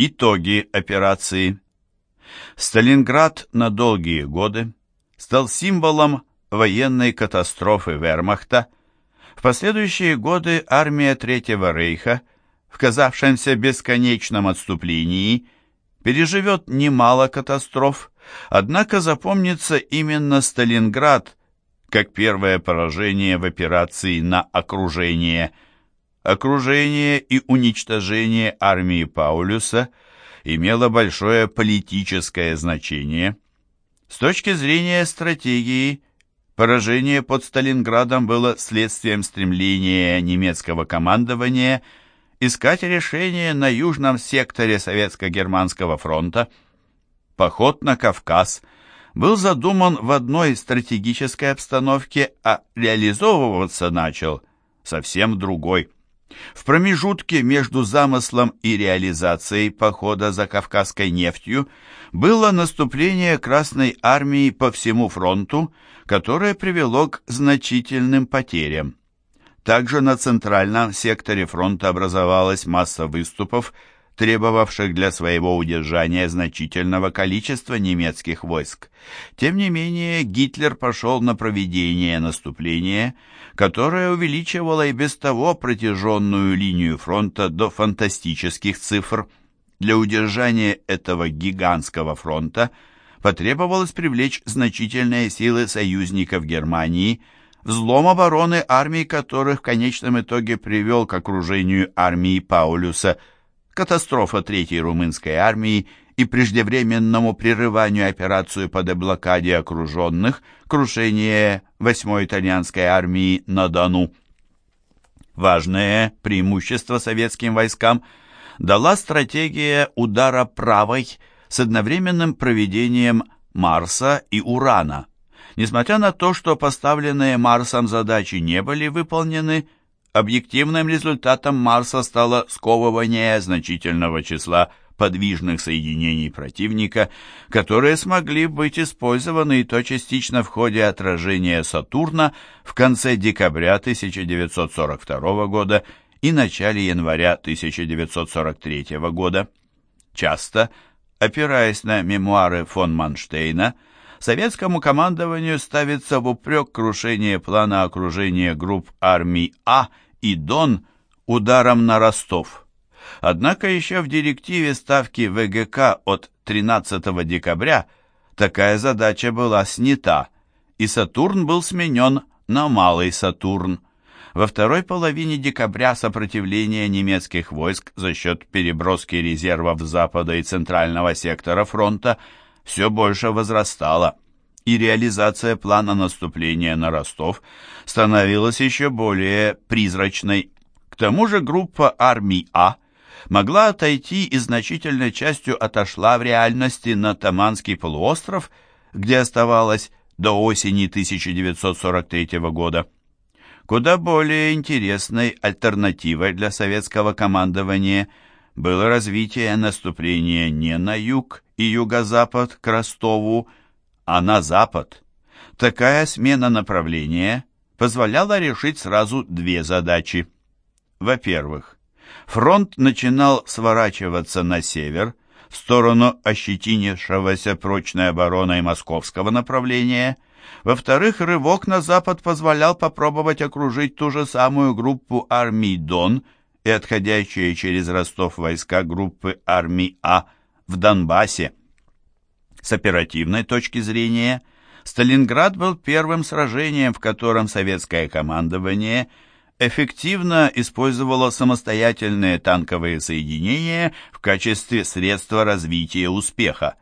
Итоги операции. Сталинград на долгие годы стал символом военной катастрофы вермахта. В последующие годы армия Третьего рейха в казавшемся бесконечном отступлении переживет немало катастроф, однако запомнится именно Сталинград как первое поражение в операции на окружение. Окружение и уничтожение армии Паулюса имело большое политическое значение. С точки зрения стратегии, поражение под Сталинградом было следствием стремления немецкого командования искать решение на южном секторе Советско-Германского фронта. Поход на Кавказ – был задуман в одной стратегической обстановке, а реализовываться начал совсем другой. В промежутке между замыслом и реализацией похода за Кавказской нефтью было наступление Красной Армии по всему фронту, которое привело к значительным потерям. Также на центральном секторе фронта образовалась масса выступов, требовавших для своего удержания значительного количества немецких войск. Тем не менее, Гитлер пошел на проведение наступления, которое увеличивало и без того протяженную линию фронта до фантастических цифр. Для удержания этого гигантского фронта потребовалось привлечь значительные силы союзников Германии, взлом обороны армий которых в конечном итоге привел к окружению армии Паулюса – катастрофа Третьей румынской армии и преждевременному прерыванию операции по деблокаде окруженных, крушение Восьмой итальянской армии на Дону. Важное преимущество советским войскам дала стратегия удара правой с одновременным проведением Марса и Урана. Несмотря на то, что поставленные Марсом задачи не были выполнены, Объективным результатом Марса стало сковывание значительного числа подвижных соединений противника, которые смогли быть использованы и то частично в ходе отражения Сатурна в конце декабря 1942 года и начале января 1943 года. Часто, опираясь на мемуары фон Манштейна, советскому командованию ставится в упрек крушение плана окружения групп армий А и Дон ударом на Ростов. Однако еще в директиве ставки ВГК от 13 декабря такая задача была снята, и Сатурн был сменен на Малый Сатурн. Во второй половине декабря сопротивление немецких войск за счет переброски резервов запада и центрального сектора фронта все больше возрастало и реализация плана наступления на Ростов становилась еще более призрачной. К тому же группа армий А могла отойти и значительной частью отошла в реальности на Таманский полуостров, где оставалась до осени 1943 года. Куда более интересной альтернативой для советского командования было развитие наступления не на юг и юго-запад к Ростову, а на запад. Такая смена направления позволяла решить сразу две задачи. Во-первых, фронт начинал сворачиваться на север, в сторону ощетинившегося прочной обороной московского направления. Во-вторых, рывок на запад позволял попробовать окружить ту же самую группу армий Дон и отходящие через Ростов войска группы армий А в Донбассе. С оперативной точки зрения, Сталинград был первым сражением, в котором советское командование эффективно использовало самостоятельные танковые соединения в качестве средства развития успеха.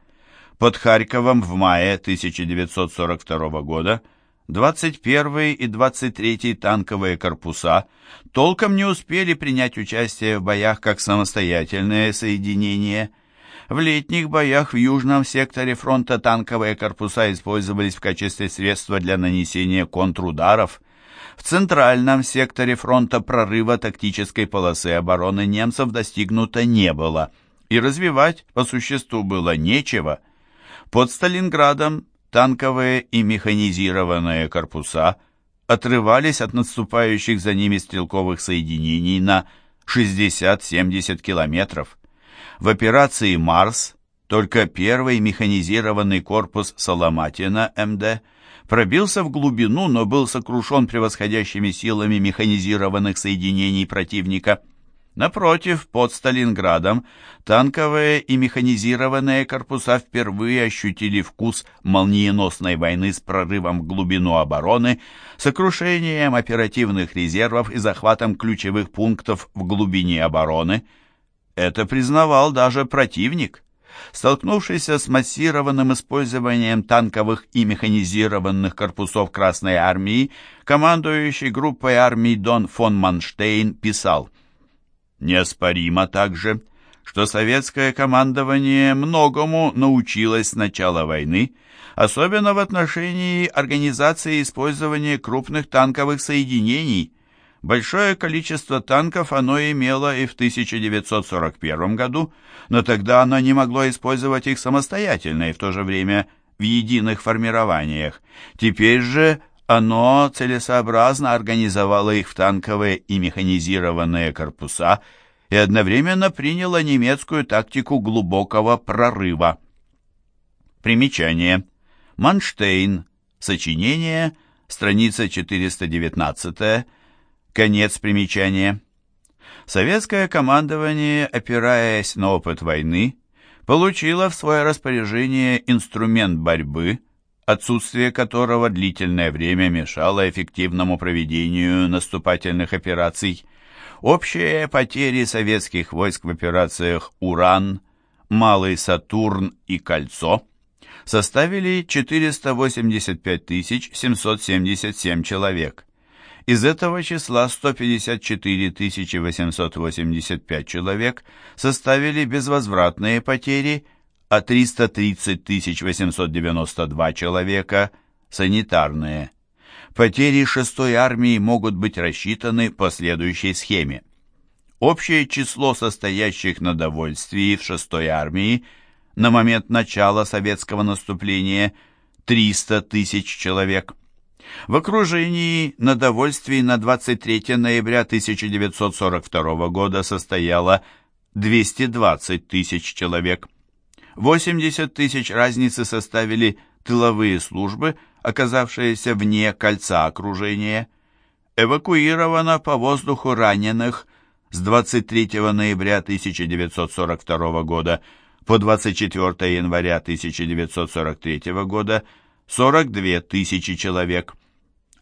Под Харьковом в мае 1942 года 21 и 23 танковые корпуса толком не успели принять участие в боях как самостоятельные соединения – в летних боях в южном секторе фронта танковые корпуса использовались в качестве средства для нанесения контрударов. В центральном секторе фронта прорыва тактической полосы обороны немцев достигнуто не было, и развивать по существу было нечего. Под Сталинградом танковые и механизированные корпуса отрывались от наступающих за ними стрелковых соединений на 60-70 километров. В операции «Марс» только первый механизированный корпус Соломатина МД пробился в глубину, но был сокрушен превосходящими силами механизированных соединений противника – Напротив, под Сталинградом танковые и механизированные корпуса впервые ощутили вкус молниеносной войны с прорывом в глубину обороны, сокрушением оперативных резервов и захватом ключевых пунктов в глубине обороны. Это признавал даже противник. Столкнувшийся с массированным использованием танковых и механизированных корпусов Красной Армии, командующий группой армий Дон фон Манштейн писал – Неоспоримо также, что советское командование многому научилось с начала войны, особенно в отношении организации использования крупных танковых соединений. Большое количество танков оно имело и в 1941 году, но тогда оно не могло использовать их самостоятельно и в то же время в единых формированиях. Теперь же оно целесообразно организовало их в танковые и механизированные корпуса и одновременно приняло немецкую тактику глубокого прорыва. Примечание. Манштейн. Сочинение. Страница 419. Конец примечания. Советское командование, опираясь на опыт войны, получило в свое распоряжение инструмент борьбы – отсутствие которого длительное время мешало эффективному проведению наступательных операций. Общие потери советских войск в операциях «Уран», «Малый Сатурн» и «Кольцо» составили 485 777 человек. Из этого числа 154 885 человек составили безвозвратные потери – а 330 892 человека – санитарные. Потери 6-й армии могут быть рассчитаны по следующей схеме. Общее число состоящих на довольствии в 6-й армии на момент начала советского наступления – 300 тысяч человек. В окружении на довольствии на 23 ноября 1942 года состояло 220 тысяч человек. 80 тысяч разницы составили тыловые службы, оказавшиеся вне кольца окружения. Эвакуировано по воздуху раненых с 23 ноября 1942 года по 24 января 1943 года 42 тысячи человек.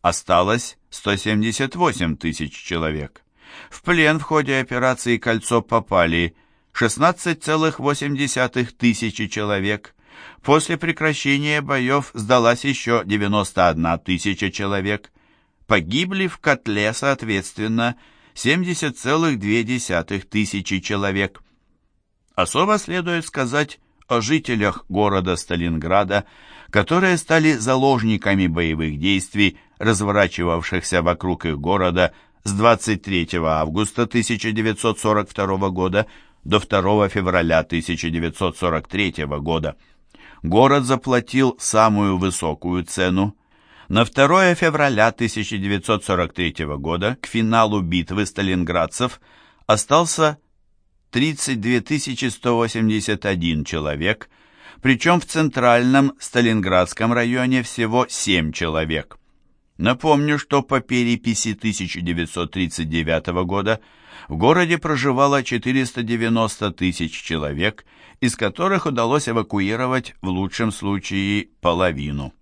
Осталось 178 тысяч человек. В плен в ходе операции «Кольцо» попали 16,8 тысячи человек. После прекращения боев сдалась еще 91 тысяча человек. Погибли в котле, соответственно, 70,2 тысячи человек. Особо следует сказать о жителях города Сталинграда, которые стали заложниками боевых действий, разворачивавшихся вокруг их города с 23 августа 1942 года до 2 февраля 1943 года. Город заплатил самую высокую цену. На 2 февраля 1943 года к финалу битвы сталинградцев остался 32 181 человек, причем в центральном Сталинградском районе всего 7 человек. Напомню, что по переписи 1939 года в городе проживало 490 тысяч человек, из которых удалось эвакуировать в лучшем случае половину.